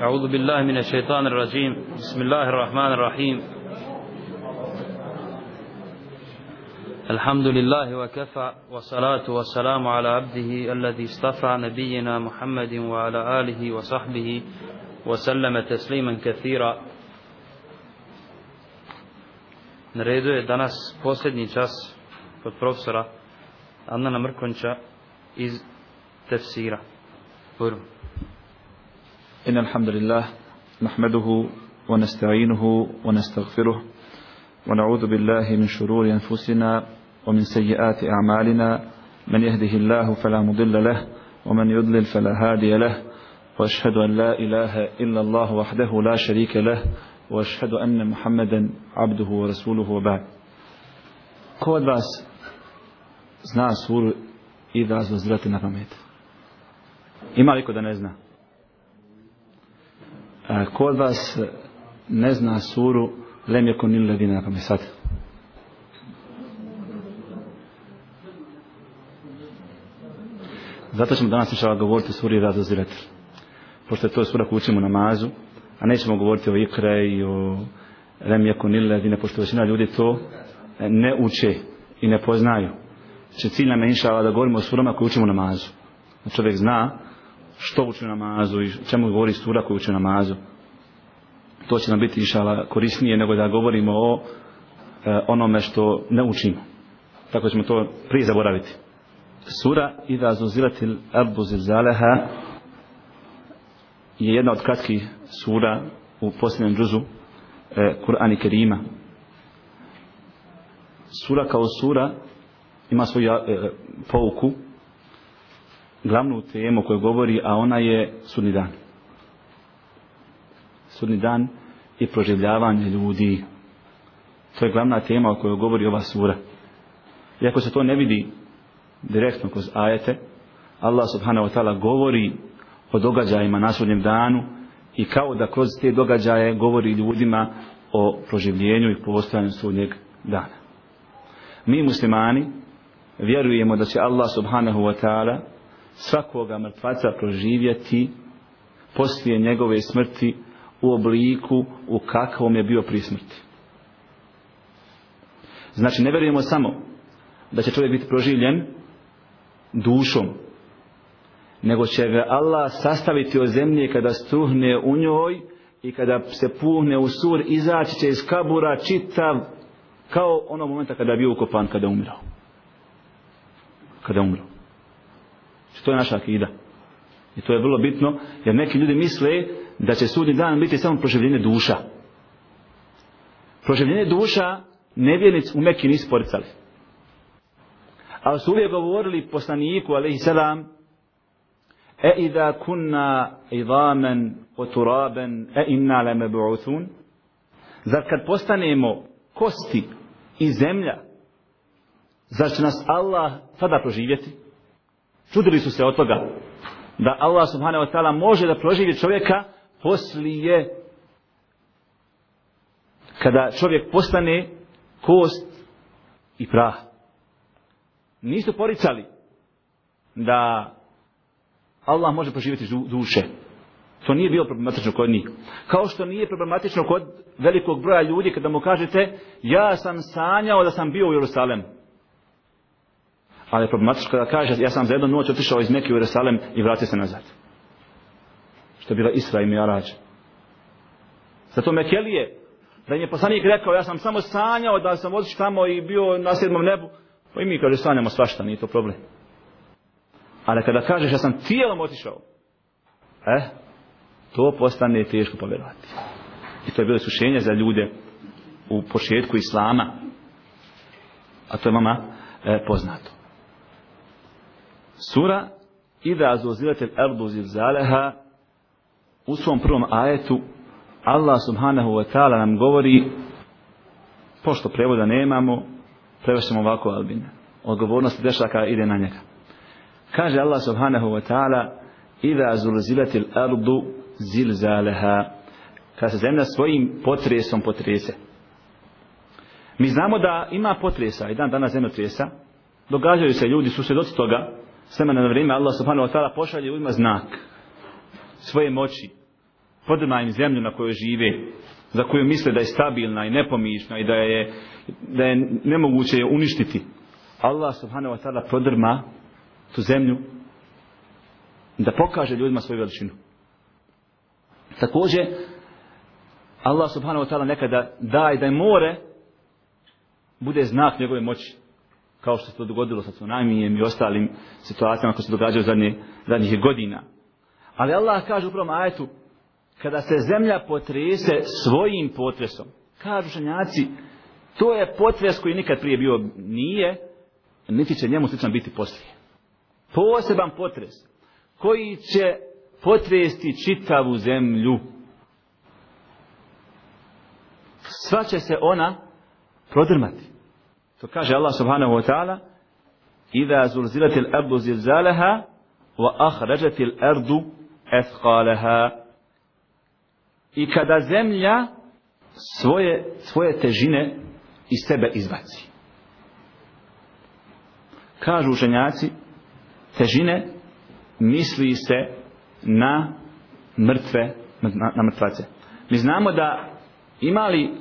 أعوذ بالله من الشيطان الرجيم بسم الله الرحمن الرحيم الحمد لله وكفى والصلاة والسلام على عبده الذي اصطفى نبينا محمد وعلى آله وصحبه وسلم تسليما كثيرا Na redu je danas posljednji čas kod profesora Annana Mrkonča iz tefsira. Prvo. إن الحمد لله نحمده ونستعينه ونستغفره ونعوذ بالله من شرور أنفسنا ومن سيئات أعمالنا من يهده الله فلا مضل له ومن يضلل فلا هادي له وأشهد أن لا إله إلا الله وحده لا شريك له وأشهد أن محمدا عبده ورسوله وبعد Ko od vas zna suru Iza zazrati na pamet? Da? A, vas ne zna suru Lem je konil ledina na pa pamet sad? Zato ćemo danas išala govoriti o suri razozirat. Pošto je to sura koju učimo namazu, a nećemo govoriti o ikre i o Lem je konil ledina, pošto većina ljudi to ne uče i ne poznaju. Znači cilj nam je inšala da govorimo o surama koju učimo namazu. Da čovjek zna što uči namazu i čemu govori sura koju uči namazu. To će nam biti inšala korisnije nego da govorimo o e, onome što ne učimo. Tako ćemo to prije zaboraviti. Sura Ida Zuzilatil Arbu Zilzaleha je jedna od kratkih sura u posljednjem džuzu e, Kur'ani Kerima. Sura kao sura ima svoju e, e, pouku, glavnu temu koju govori, a ona je sudni dan. Sudni dan i proživljavanje ljudi. To je glavna tema o kojoj govori ova sura. Iako se to ne vidi direktno kroz ajete, Allah subhanahu wa ta'ala govori o događajima na sudnjem danu i kao da kroz te događaje govori ljudima o proživljenju i postojanju sudnjeg dana. Mi muslimani vjerujemo da će Allah subhanahu wa ta'ala svakoga mrtvaca proživjeti poslije njegove smrti u obliku u kakvom je bio pri smrti. Znači ne vjerujemo samo da će čovjek biti proživljen dušom, nego će ga Allah sastaviti od zemlje kada struhne u njoj i kada se puhne u sur, izaći će iz kabura čitav kao ono momenta kada je bio ukopan, kada je umirao kada je Znači, to je naša akida. I to je vrlo bitno, jer neki ljudi misle da će sudni dan biti samo proživljenje duša. Proživljenje duša nevjernic u Mekki nisu poricali. Ali su uvijek govorili poslaniku, alaihi salam, e idha kunna idamen o turaben, e inna leme bu'uthun, zar kad postanemo kosti i zemlja, Zar će nas Allah tada proživjeti? Čudili su se od toga da Allah subhanahu wa ta'ala može da proživi čovjeka poslije kada čovjek postane kost i prah. Nisu poricali da Allah može proživjeti duše. To nije bilo problematično kod njih. Kao što nije problematično kod velikog broja ljudi kada mu kažete ja sam sanjao da sam bio u Jerusalem. ali je problematično kada kaže ja sam za jednu noć otišao iz Mekke u Jerusalem i vratio se nazad. Što je bila Isra i Mi'arađ. Zato Mekelije, da im je poslanik rekao, ja sam samo sanjao da sam otišao tamo i bio na sedmom nebu, pa i mi kaže sanjamo svašta, nije to problem. Ali kada kažeš ja sam tijelom otišao, eh, to postane teško povjerovati. I to je bilo iskušenje za ljude u početku Islama, a to je mama e, poznato. Sura Ida azuzilatel ardu zilzaleha u svom prvom ajetu Allah subhanahu wa ta'ala nam govori pošto prevoda nemamo prevešemo ovako albine odgovornost dešaka ide na njega. Kaže Allah subhanahu wa ta'ala Iza zulzilatil ardu zilzaleha kada se zemlja svojim potresom potrese. Mi znamo da ima potresa i dan danas zemlja tresa događaju se ljudi su svjedoci toga. S vremena na vrijeme Allah subhanahu wa ta'ala pošalje u ima znak svoje moći podrma im zemlju na kojoj žive, za koju misle da je stabilna i nepomišna i da je, da je nemoguće je uništiti. Allah subhanahu wa ta'ala podrma tu zemlju da pokaže ljudima svoju veličinu. Također, Allah subhanahu wa ta'ala nekada daje da je more bude znak njegove moći kao što se to dogodilo sa tsunamijem i ostalim situacijama koje se događaju zadnje, zadnjih godina. Ali Allah kaže u prvom ajetu, kada se zemlja potrese svojim potresom, kažu ženjaci, to je potres koji nikad prije bio nije, niti će njemu sličan biti poslije. Poseban potres koji će potresti čitavu zemlju. Sva će se ona prodrmati. To kaže Allah subhanahu wa ta'ala Iza zulzilatil ardu zilzalaha wa akhrajatil ardu ethqalaha I kada zemlja svoje, svoje težine iz sebe izbaci. Kažu učenjaci, težine misli se na mrtve, na, na mrtvace. Mi znamo da imali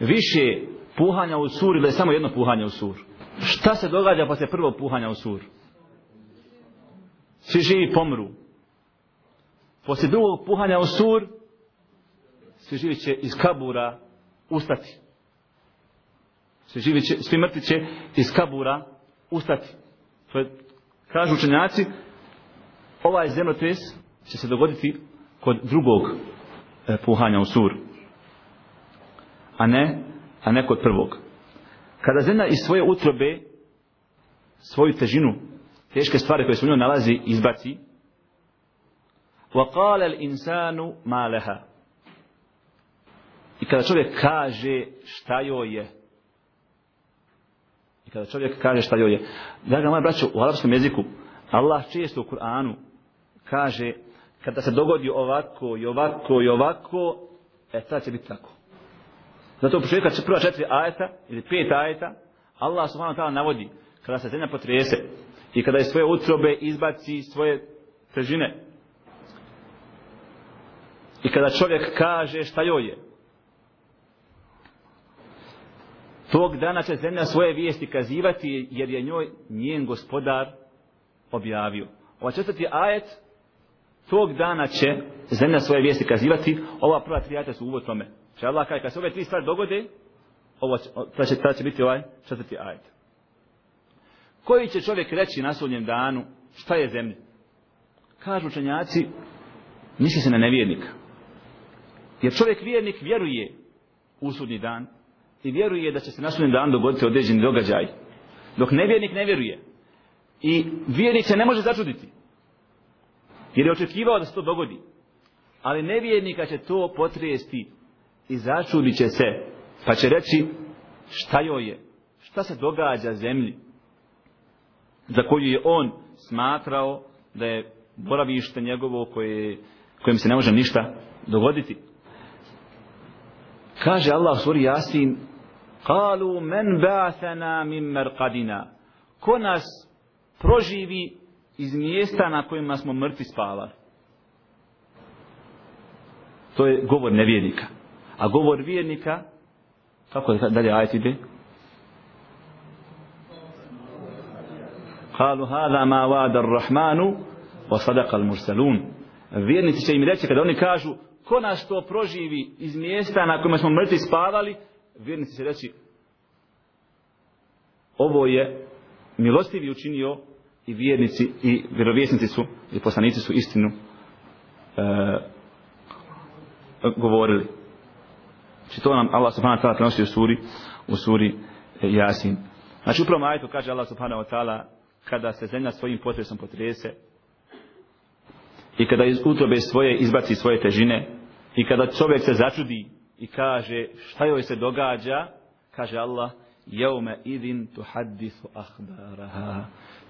više puhanja u sur ili je samo jedno puhanje u sur? Šta se događa pa posle prvo puhanja u sur? Svi živi pomru. Poslije drugog puhanja u sur, svi živi će iz kabura ustati. Svi, živi će, svi mrtvi će iz kabura ustati. To je, kažu učenjaci, ovaj zemljotres će se dogoditi kod drugog e, puhanja u sur. A ne a ne kod prvog. Kada zemlja iz svoje utrobe svoju težinu, teške stvari koje se u njoj nalazi, izbaci, وَقَالَ الْإِنسَانُ مَا لَهَا I kada čovjek kaže šta joj je, i kada čovjek kaže šta joj je, draga moja braćo, u arapskom jeziku, Allah često u Kur'anu kaže, kada se dogodi ovako i ovako i ovako, e, sad će biti tako. Zato u početku prva četiri ajeta ili pet ajeta Allah subhanahu wa ta'ala navodi kada se zemlja potrese i kada iz svoje utrobe izbaci svoje težine i kada čovjek kaže šta joj je tog dana će zemlja svoje vijesti kazivati jer je njoj njen gospodar objavio. Ova četvrti ajet tog dana će zemlja svoje vijesti kazivati ova prva tri ajeta su uvod tome. Če Allah kaže, kad se ove tri stvari dogode, ovo će, ta će, ta će biti ovaj četvrti ajet. Koji će čovjek reći na sudnjem danu, šta je zemlja? Kažu učenjaci, misli se na nevjernika. Jer čovjek vjernik vjeruje u sudnji dan i vjeruje da će se na sudnjem danu dogoditi određeni događaj. Dok nevjernik ne vjeruje. I vjernik se ne može začuditi. Jer je očekivao da se to dogodi. Ali nevjernika će to potrijesti i začudit će se, pa će reći šta joj je, šta se događa zemlji, za koju je on smatrao da je boravište njegovo koje, kojem se ne može ništa dogoditi. Kaže Allah suri Jasin, Kalu men ba'athana min merqadina. Ko nas proživi iz mjesta na kojima smo mrtvi spavali? To je govor nevjernika. A govor vjernika, kako je dalje ajet ide? Kalu hada ma vada rahmanu wa sadaqa mursalun. Vjernici će im reći kada oni kažu ko nas to proživi iz mjesta na kojima smo mrtvi spavali, vjernici će reći ovo je milostivi učinio i vjernici i vjerovjesnici su i poslanici su istinu e, govorili. Znači to nam Allah subhanahu wa ta'ala prenosi u suri, u suri e, Jasin. Znači upravo ajetu kaže Allah subhanahu wa ta'ala kada se zemlja svojim potresom potrese i kada iz utrobe svoje izbaci svoje težine i kada čovjek se začudi i kaže šta joj se događa kaže Allah jeume idin tu hadithu ahbaraha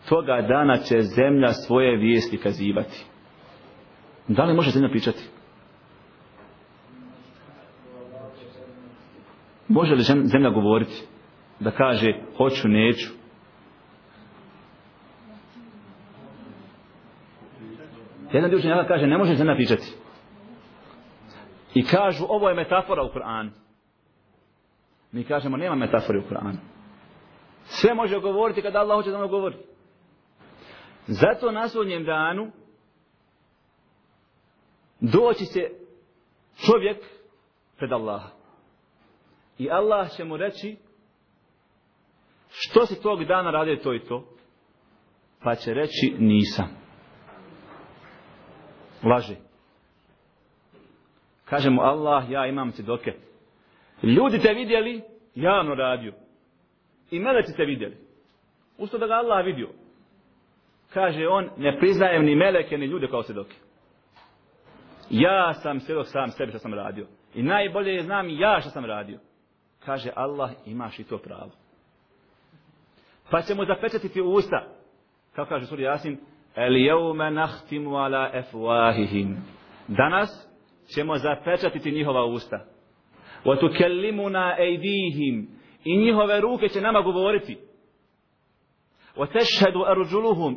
toga dana će zemlja svoje vijesti kazivati da li može zemlja pričati Može li zemlja govoriti? Da kaže, hoću, neću. Jedan dio kaže, ne može zemlja pričati. I kažu, ovo je metafora u Kur'anu. Mi kažemo, nema metafore u Kur'anu. Sve može govoriti kada Allah hoće da ono govori. Zato na svodnjem danu doći se čovjek pred Allaha. I Allah će mu reći što si tog dana radio to i to? Pa će reći nisam. Laže. Kaže mu Allah, ja imam svjedoke. Ljudi te vidjeli, javno radio. I meleci te vidjeli. Usto da ga Allah vidio. Kaže on, ne priznajem ni meleke, ni ljude kao svjedoke. Ja sam svjedok sam sebi što sam radio. I najbolje je znam ja što sam radio. Kaže Allah, imaš i to pravo. Pa će mu zapečatiti usta. Kako kaže suri Jasin, El jevme nahtimu ala efuahihim. Danas ćemo zapečatiti njihova usta. Wa أَيْدِيهِمْ. I njihove ruke će nama govoriti. Wa tešhedu.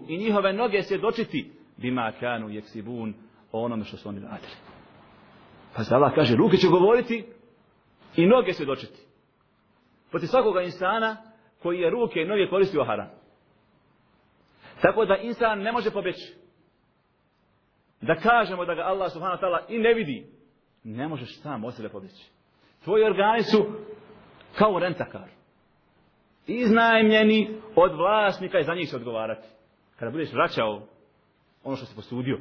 I njihove noge svjedočiti. Bima kanu jeksibun. O onome što su oni radili. Pa se Allah kaže, ruke će govoriti i noge svjedočiti. Proti svakoga insana koji je ruke i noge koristio haram. Tako da insan ne može pobjeći. Da kažemo da ga Allah subhanahu wa ta'ala i ne vidi. Ne možeš sam od sebe pobjeći. Tvoji organi su kao rentakar. Iznajmljeni od vlasnika i za njih se odgovarati. Kada budeš vraćao ono što si posudio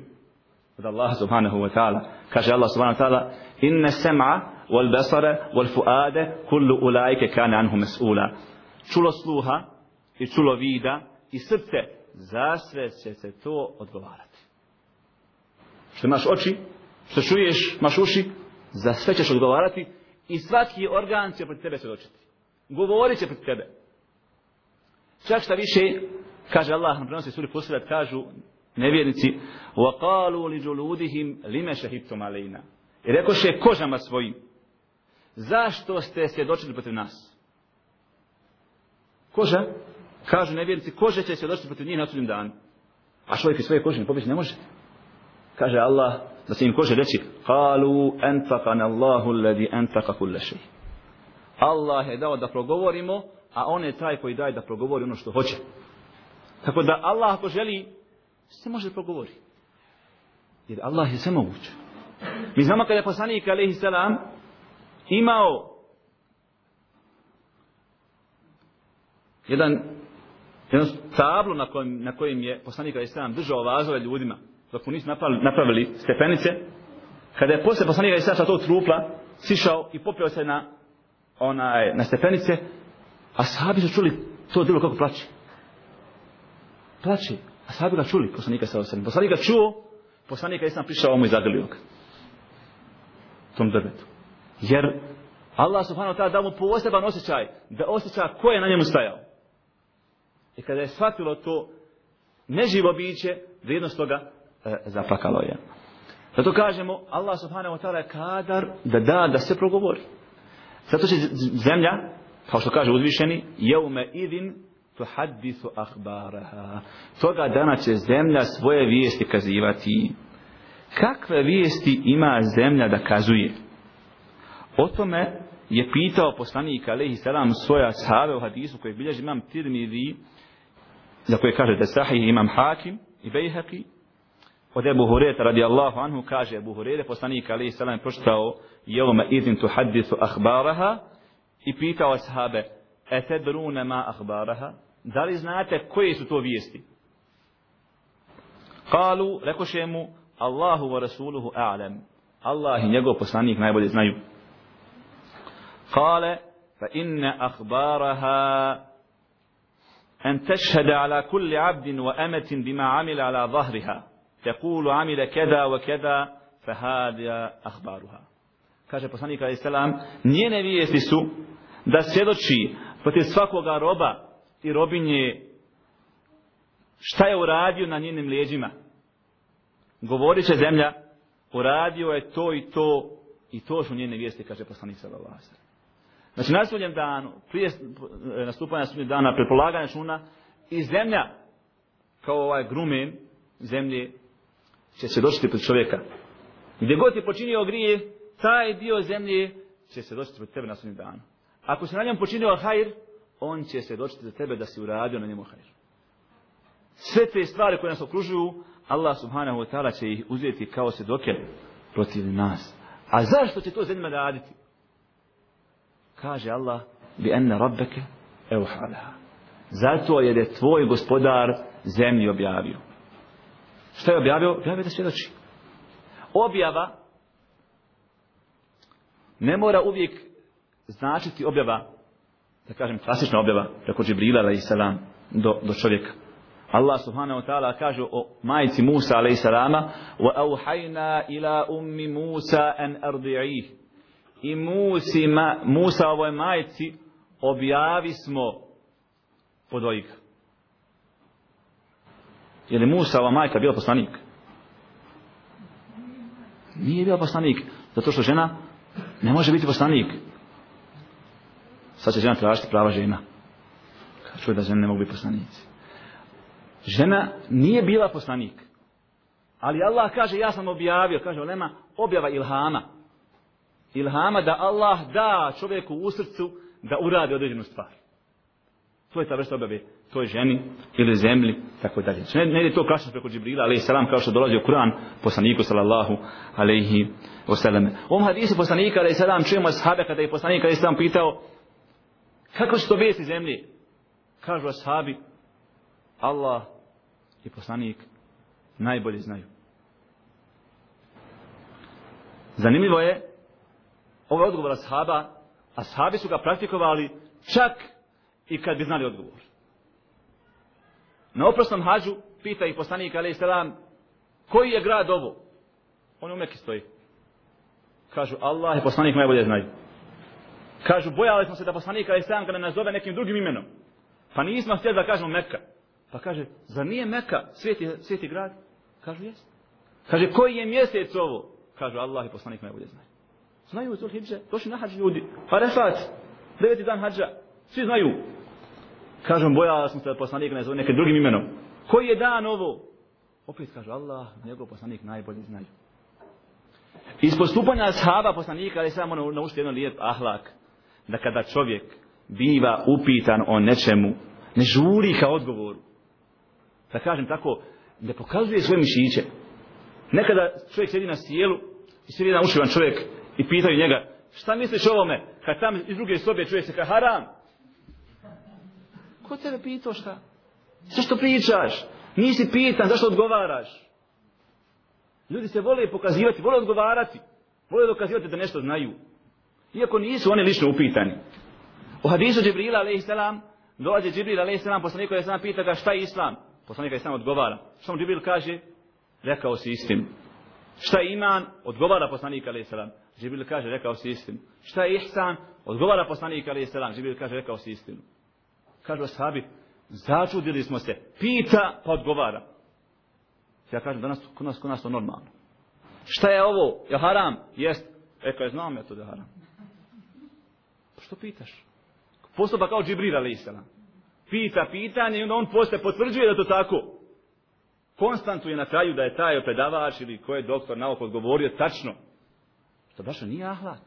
od Allaha subhanahu wa ta'ala. Kaže Allah subhanahu wa ta'ala inne sem'a wal basara wal fuade kullu ulaike kane anhu mes'ula. Čulo sluha i čulo vida i srce za sve će se to odgovarati Što imaš oči, što čuješ, imaš uši, za sve ćeš odgovarati i svaki organ će pred tebe svjedočiti. Govorit će pred tebe. Čak šta više, kaže Allah, na prenosi suri Fusirat, kažu nevjernici, وَقَالُوا لِجُلُودِهِمْ لِمَ شَهِبْتُمْ عَلَيْنَا I rekoše kožama svojim, zašto ste svjedočili protiv nas? Koža, kažu nevjernici, kože će svjedočiti protiv njih na sudnjem danu. A čovjek iz svoje kože ne pobjeći ne može. kaže Allah da se im kože reći Kalu anfaqana Allahu alladhi anfaqa kulla shay. Allah je dao da progovorimo a on je taj koji daje da progovori ono što hoće. Tako da Allah ako želi se može progovori. Jer Allah je sve moguće mi znamo kada je poslanik alejhi selam imao jedan jedno tablo na kojem, na kojem je poslanik alejhi selam držao vazove ljudima dok mu nisu napravili, napravili stepenice kada je posle poslanika Isa sa to trupla sišao i popio se na onaj, na stepenice a sahabi su čuli to drugo kako plače. Plače. a sahabi ga čuli poslanika sa osam Poslanika čuo poslanika je sam prišao ovom i zagrlio ga tom drvetu. Jer Allah subhanahu wa ta'ala dao mu poseban osjećaj da osjeća ko je na njemu stajao. I kada je shvatilo to neživo biće, vrijednost toga e, zaplakalo je. Zato kažemo, Allah subhanahu wa ta'ala je kadar da da, da se progovori. Zato će zemlja, kao što kaže uzvišeni, jeume idin tu haddisu ahbaraha. Toga dana će zemlja svoje vijesti kazivati kakve vijesti ima zemlja da kazuje? O tome je pitao poslanik alaihi salam svoja sahave u hadisu koji bilježi imam tirmidhi za koje kaže da sahih imam hakim i bejhaki od Ebu Hureta radijallahu anhu kaže Ebu Hurete poslanik alaihi salam je pročitao jelome izin tu hadisu ahbaraha i pitao sahabe etedrune ma ahbaraha da li znate koje su to vijesti Kalu, rekoše mu, Allahu wa rasuluhu a'lam. Allah i njegov poslanik najbolje znaju. Kale, fa inna akhbaraha an tashhada ala kulli abdin wa amatin bima amila ala zahriha. Tekulu amile keda wa keda fa ahbaruha. Kaže poslanik alaih salam, njene vijesti su da svjedoči protiv svakoga roba i robinje šta je uradio na njenim lijeđima govorit će zemlja, uradio je to i to, i to su njene vijesti, kaže poslanik sallallahu alejhi Znači, na sudnjem danu, prije nastupanja sudnjeg dana, prepolaganja šuna, i zemlja, kao ovaj grumen zemlje, će se doći pred čovjeka. Gdje god je počinio grije, taj dio zemlje će se doći pred tebe na sudnjem danu. Ako se na njemu počinio hajr, on će se doći za tebe da si uradio na njemu hajr. Sve te stvari koje nas okružuju, Allah subhanahu wa ta'ala će ih uzeti kao se doke protiv nas. A zašto će to zemlja raditi? Kaže Allah, bi enne rabbeke evhalaha. Zato jer je tvoj gospodar zemlji objavio. Šta je objavio? Objavio da svjedoči. Objava ne mora uvijek značiti objava, da kažem klasična objava, preko Džibrila alaih salam, do, do čovjeka. Allah subhanahu wa ta'ala kaže o majici Musa alaih salama wa auhajna ila ummi Musa an ardi'ih i Musi, ma, Musa ovoj majici objavi smo podojik. Je li Musa majka bila poslanik? Nije bila poslanik, zato što žena ne može biti poslanik. Sad će žena tražiti prava žena. Kada čuje da žene ne mogu biti poslanici. Žena nije bila poslanik. Ali Allah kaže, ja sam objavio, kaže Olema, objava ilhama. Ilhama da Allah da čovjeku u srcu da uradi određenu stvar. To je ta vrsta objave toj ženi ili zemlji, tako dalje. Znači, ne, ne je to klasično preko Džibrila, ali salam, kao što dolazi u Kur'an, poslaniku, sallallahu alaihi wasallam. U ovom hadisu poslanika, alaihi salam, čujemo sahabe kada je poslanik, alaihi salam, pitao, kako su to vijesti zemlji? Kažu ashabi, Allah i poslanik najbolje znaju. Zanimljivo je, ovo je odgovor ashaba, ashabi su ga praktikovali čak i kad bi znali odgovor. Na oprosnom hađu pita ih poslanik alaih selam koji je grad ovo? On u Mekke stoji. Kažu Allah i poslanik najbolje znaju. Kažu bojali smo se da poslanik alaih selam ga ne nazove nekim drugim imenom. Pa nismo htjeli da kažemo Mekka. Pa kaže, za nije Mekka sveti, sveti grad? Kažu jes. Kaže, koji je mjesec ovo? Kažu Allah i poslanik najbolje znaju. Znaju Zulhidže, došli na hađ ljudi. Pa Refat, deveti dan hađa. Svi znaju. Kažem, bojala sam se da poslanik ne zove nekim drugim imenom. Koji je dan ovo? Opet kaže Allah, njegov poslanik najbolje znaju. Iz postupanja ashaba poslanika, ali samo naučiti jedan lijep ahlak, da kada čovjek biva upitan o nečemu, ne žuri ka odgovoru. Da kažem tako, ne pokazuje svoje mišiće. Nekada čovjek sjedi na sjelu i sjedi jedan ušivan čovjek i pitaju njega, šta misliš o ovome? Kad tam iz druge sobe čuje se ka haram, Ko tebe pitao šta? Zašto pričaš? Nisi pitan, zašto odgovaraš? Ljudi se vole pokazivati, vole odgovarati. Vole dokazivati da nešto znaju. Iako nisu oni lično upitani. U hadisu Džibrila, alaih salam, dolaze Džibril, alaih salam, poslanik je sam pita ga šta je islam. Poslanik je sam odgovara. Što mu Džibril kaže? Rekao si istinu. Šta je iman? Odgovara poslanik, alaih salam. Džibril kaže, rekao si istinu. Šta je ihsan? Odgovara poslanik, alaih salam. Džibril kaže, rekao si istinu. Kažu ashabi, začudili smo se. Pita, pa odgovara. Ja kažem, danas, kod nas, kod nas to normalno. Šta je ovo? Je haram? Jest. E, kaj znam ja to da je haram. Pa što pitaš? Postupa kao Džibril, ali. Pita pitanje i onda on posle potvrđuje da to tako. Konstantuje na kraju da je taj predavač ili ko je doktor nauk odgovorio tačno. Što baš nije ahlak.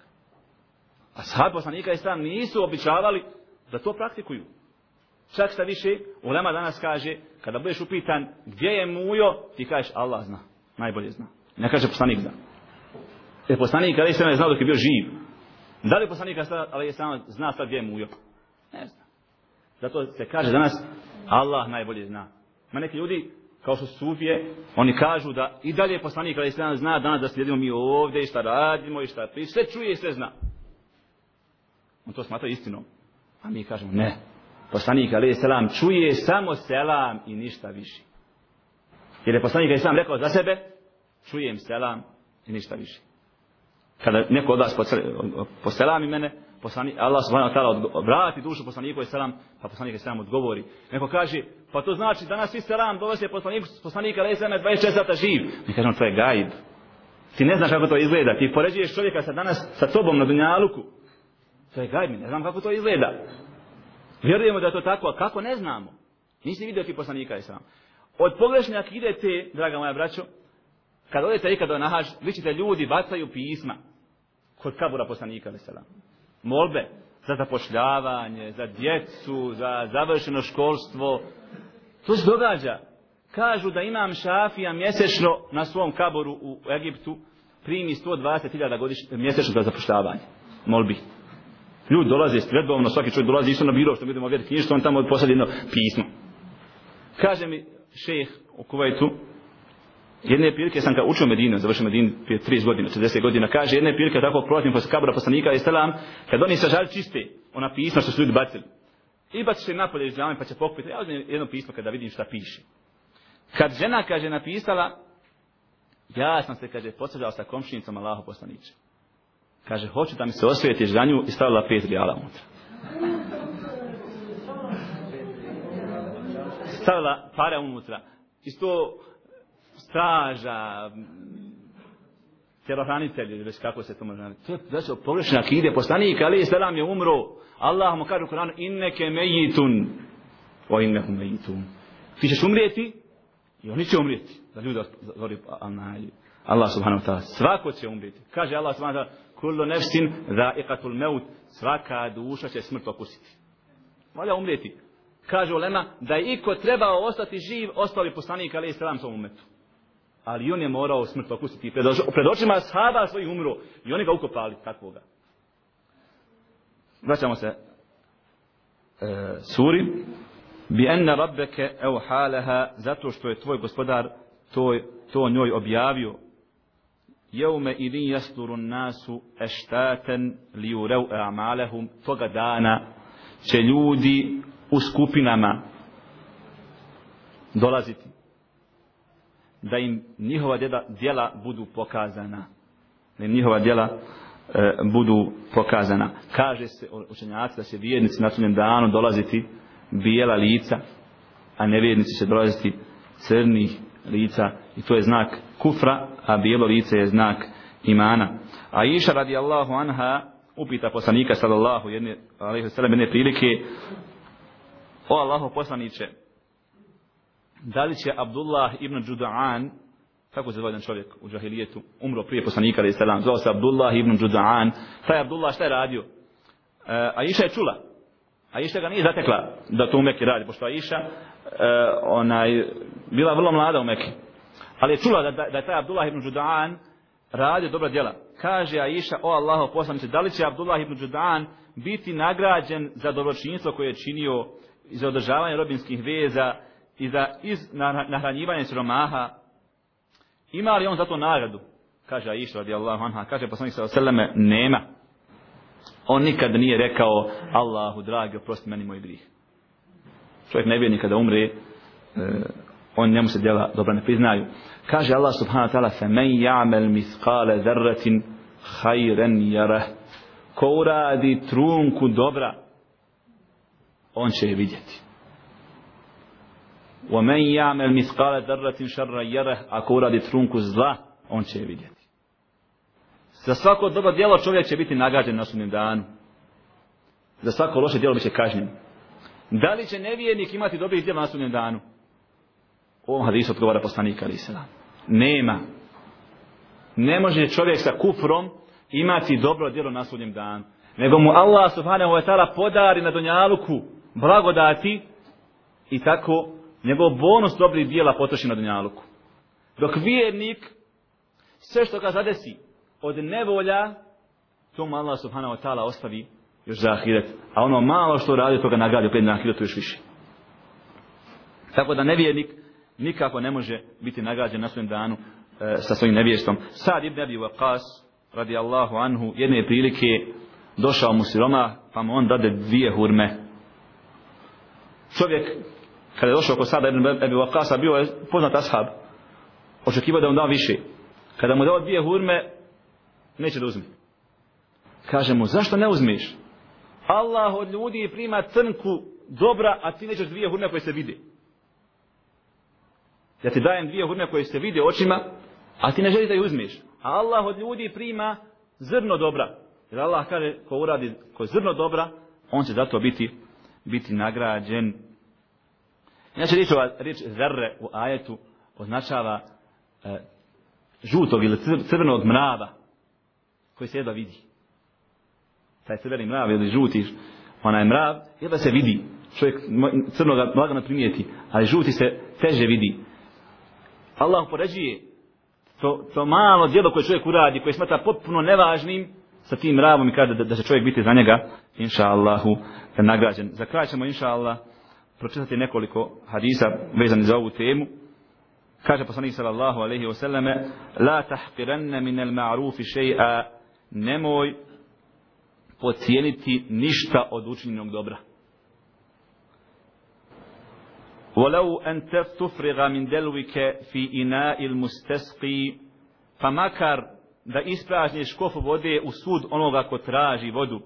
A sad poslanika i sam nisu običavali da to praktikuju. Čak šta više, ulema danas kaže, kada budeš upitan gdje je mujo, ti kažeš Allah zna, najbolje zna. Ne kaže poslanik zna. Jer poslanik ali je ne znao dok je bio živ. Da li poslanik ali je samo zna sad gdje je mujo? Ne zna. Zato se kaže danas, Allah najbolje zna. Ma neki ljudi, kao što su sufije, oni kažu da i dalje poslanik ali se zna danas da slijedimo mi ovdje i šta radimo i šta pri, sve čuje i sve zna. On to smatra istinom. A mi kažemo ne, poslanik alaih selam čuje samo selam i ništa više. Jer je poslanik alaih selam rekao za sebe, čujem selam i ništa više. Kada neko od vas poselami mene, poslanik, Allah subhanahu wa ta'ala vrati dušu poslaniku alaih selam, pa poslanik alaih selam odgovori. Neko kaže, pa to znači danas svi selam dolaze poslanik, poslanik alaih selam 24 sata živ. Mi kažemo, to je gaib. Ti ne znaš kako to izgleda. Ti poređuješ čovjeka sa danas sa tobom na dunjaluku. To je gajb, ne znam kako to izgleda. Vjerujemo da je to tako, a kako ne znamo? Nisi vidio ti poslanika i sam. Od pogrešne akide te, draga moja braćo, kad odete ikada na hađ, vi ćete ljudi bacaju pisma. kod kabura poslanika i salam. Molbe za zapošljavanje, za djecu, za završeno školstvo. To se događa. Kažu da imam šafija mjesečno na svom kaboru u Egiptu primi 120.000 godišnje mjesečno za zapošljavanje. Molbi. Ljudi dolaze stredbovno, svaki čovjek dolazi isto na biro, što vidimo vjeti knjižicu, on tamo posadi jedno pismo. Kaže mi šejh u Kuvajtu, jedne prilike sam kao učio Medinu, završio Medinu prije 30 godina, 40 godina, kaže jedne prilike tako prolazim posle kabura poslanika i selam, kad oni sažali čiste, ona pisma što su ljudi bacili. I baci se napolje iz džame pa će pokupiti, ja uzmem jedno pismo kada vidim šta piše. Kad žena, kaže, napisala, ja sam se, kaže, posađala sa komšinicom Allaho poslaniče. Kaže, hoću da mi se osvijetiš za nju i stavila pet rijala unutra. Stavila pare unutra. Isto straža, tjelohranitelj, već kako se to može narediti. To je znači, pogrešna akide, poslanik, ali selam je umro. Allah mu kaže u Koranu, inneke mejitun, o innehu mejitun. Ti ćeš umrijeti i oni će umrijeti. Da ljudi zori Allah subhanahu wa ta'ala. Svako će umrijeti. Kaže Allah subhanahu wa ta'ala, kullu nefsin dha'iqatul maut. Svaka duša će smrt okusiti. Valja umrijeti. Kaže ulema da je iko trebao ostati živ ostao bi poslanik ali selam svom umetu. Ali on je morao smrt okusiti pred, pred očima sahaba svojih umro. I oni ga ukopali takvoga. Vraćamo se e, suri. Bi enna rabbeke ev halaha zato što je tvoj gospodar to, to njoj objavio jeume idin jasturun nasu eštaten li ureu amalehum toga dana će ljudi u skupinama dolaziti da im njihova djela, djela budu pokazana. Da im njihova djela e, budu pokazana. Kaže se učenjaci da će vjernici na sunjem danu dolaziti bijela lica a nevjernici će dolaziti crnih lica i to je znak kufra, a bijelo lice je znak imana. A Iša radijallahu anha upita poslanika sallallahu jedne, alaihi sallam jedne prilike o Allahu poslaniće da li će Abdullah ibn Đuda'an kako se zove jedan čovjek u džahilijetu? Umro prije poslanika alaihi sallam. Zvao se Abdullah ibn Đuda'an. Taj Abdullah šta je radio? E, a Iša je čula a Iša ga nije zatekla da to u Mekke radi pošto Iša e, onaj, bila vrlo mlada u Mekke ali je čula da, da, da je taj Abdullah ibn Đudan radio dobra djela. Kaže Aisha, o Allaho poslanice, da li će Abdullah ibn Đudan biti nagrađen za dobročinstvo koje je činio i za održavanje robinskih veza i za iz, na, nahranjivanje siromaha? Ima li on za to nagradu? Kaže Aisha radijallahu anha, kaže poslanik sa oseleme, nema. On nikad nije rekao, Allahu dragi, oprosti meni moj grih. Čovjek ne vjerni kada umre, e, on njemu se djela dobro ne priznaju. Kaže Allah subhanahu wa ta'ala fe men ja'mel miskale zerratin hajren jareh. Ko uradi trunku dobra, on će je vidjeti. Wa men ja'mel miskale zarratin šarra jareh. Ako uradi trunku zla, on će je vidjeti. Za svako dobro djelo čovjek će biti nagađen na sudnjem danu. Za svako loše djelo biće kažnjen. Da li će nevijenik imati dobrih djela na sudnjem danu? ovom hadisu odgovara poslanika ali se nema ne može čovjek sa kufrom imati dobro djelo na sudnjem danu nego mu Allah subhanahu wa ta'ala podari na donjaluku blagodati i tako njegov bonus dobrih djela potroši na donjaluku dok vjernik sve što ga zadesi od nevolja to mu Allah subhanahu wa ta'ala ostavi još za ahiret a ono malo što radi toga nagradi opet na ahiretu još više tako da nevjernik nikako ne može biti nagrađen na svojem danu e, sa svojim nevjestom. Sad ibn Abi Waqas radijallahu anhu jedne prilike došao mu siroma pa mu on dade dvije hurme. Čovjek kada je došao kod sada ibn Abi Waqasa bio je poznat ashab. Očekivao da mu da više. Kada mu dao dvije hurme neće da uzme. Kaže mu zašto ne uzmeš? Allah od ljudi prima crnku dobra, a ti nećeš dvije hurme koje se vide. ja ti dajem dvije hurme koje se vide očima, a ti ne želiš da ih uzmeš. A Allah od ljudi prima zrno dobra. Jer Allah kaže, ko uradi ko zrno dobra, on će zato biti, biti nagrađen. Znači, riječ, ova, riječ zrre u ajetu označava e, žutog ili crvenog mrava koji se jedva vidi. taj crveni mrav ili žuti, onaj mrav, jedva se vidi. Čovjek crno lagano primijeti, ali žuti se teže vidi. Allah poređuje to, to malo djelo koje čovjek uradi, koje smatra potpuno nevažnim, sa tim mravom i kada da, da će čovjek biti za njega, inša Allahu, nagrađen. Za kraj ćemo, inša Allah, pročitati nekoliko hadisa vezani za ovu temu. Kaže poslanik sallallahu alejhi ve selleme: "La tahqiranna min al-ma'ruf shay'a." Nemoj podcijeniti ništa od učinjenog dobra. ولو أن تفرغ من دلوك في إناء المستسقي فمكر da ispražnješ kofu vode u sud onoga ko traži vodu.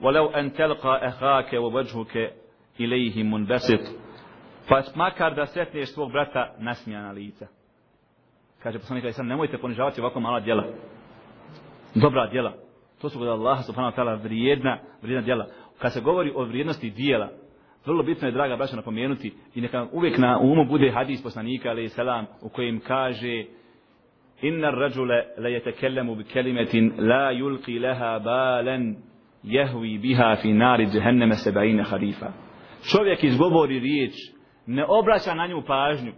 ولو أن تلقى أخاك ووجهك إليه منبسط pa makar da sretneš svog brata nasmijana lica. Kaže poslanik Ali sam, nemojte ponižavati ovako mala djela. Dobra djela. To su kod Allaha subhanahu wa ta'ala vrijedna, vrijedna djela. Kad se govori o vrijednosti djela, vrlo bitno je, draga braća, napomenuti i neka uvijek na umu bude hadis poslanika, ali selam, u kojem kaže Inna rajule la jetekellemu bi kelimetin la yulqi leha balen jehvi biha fi nari džehenneme sebaine harifa. Čovjek izgovori riječ, ne obraća na nju pažnju.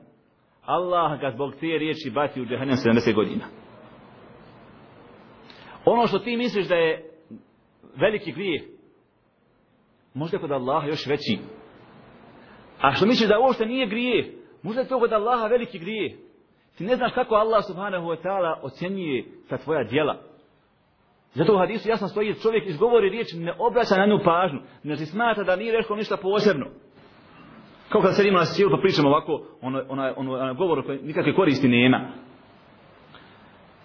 Allah ga zbog te riječi bati u džehennem 70 godina. Ono što ti misliš da je veliki grijeh, možda je kod Allaha još veći. A što misliš da uopšte nije grijeh, možda je to kod Allaha veliki grijeh. Ti ne znaš kako Allah subhanahu wa ta'ala ocjenjuje ta tvoja djela. Zato u hadisu jasno stoji čovjek izgovori riječ ne obraća na nju pažnju. Ne se smatra da nije rekao ništa posebno. Kao kad sedimo na sjelu pa pričamo ovako, ono, ono, ono, ono govor koji nikakve koristi nema.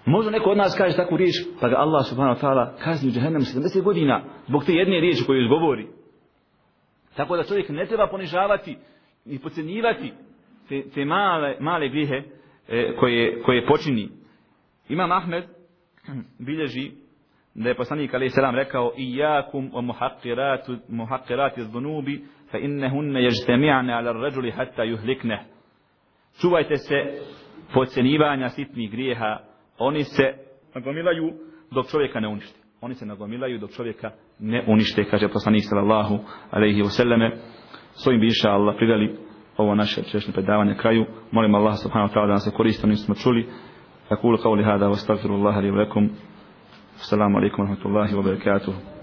Možda neko od nas kaže takvu riječ, pa ga Allah subhanahu wa ta'ala kazni u džahennem 70 godina zbog te jedne riječi koju izgovori. Tako da čovjek ne treba ponižavati i pocenjivati te, te male, male grihe e, koje, koje počini. Imam Ahmed bilježi da je poslanik alaih selam rekao iyakum o muhaqqiratu muhaqqirati zunubi fa innahunna yajtami'na 'ala ar-rajuli hatta juhlikne. čuvajte se podcenjivanja sitnih grijeha oni se nagomilaju dok čovjeka ne unište. Oni se nagomilaju dok čovjeka ne unište, kaže poslanik sallallahu alaihi wa sallame. Svojim bi inša Allah priveli ovo naše češnje predavanje kraju. Molim Allah subhanahu wa ta'ala da nas se koriste, oni smo čuli. Ja kuulu kao hada, wa stagfiru Allah, alaihi wa lakum. Assalamu alaikum wa rahmatullahi wa barakatuhu.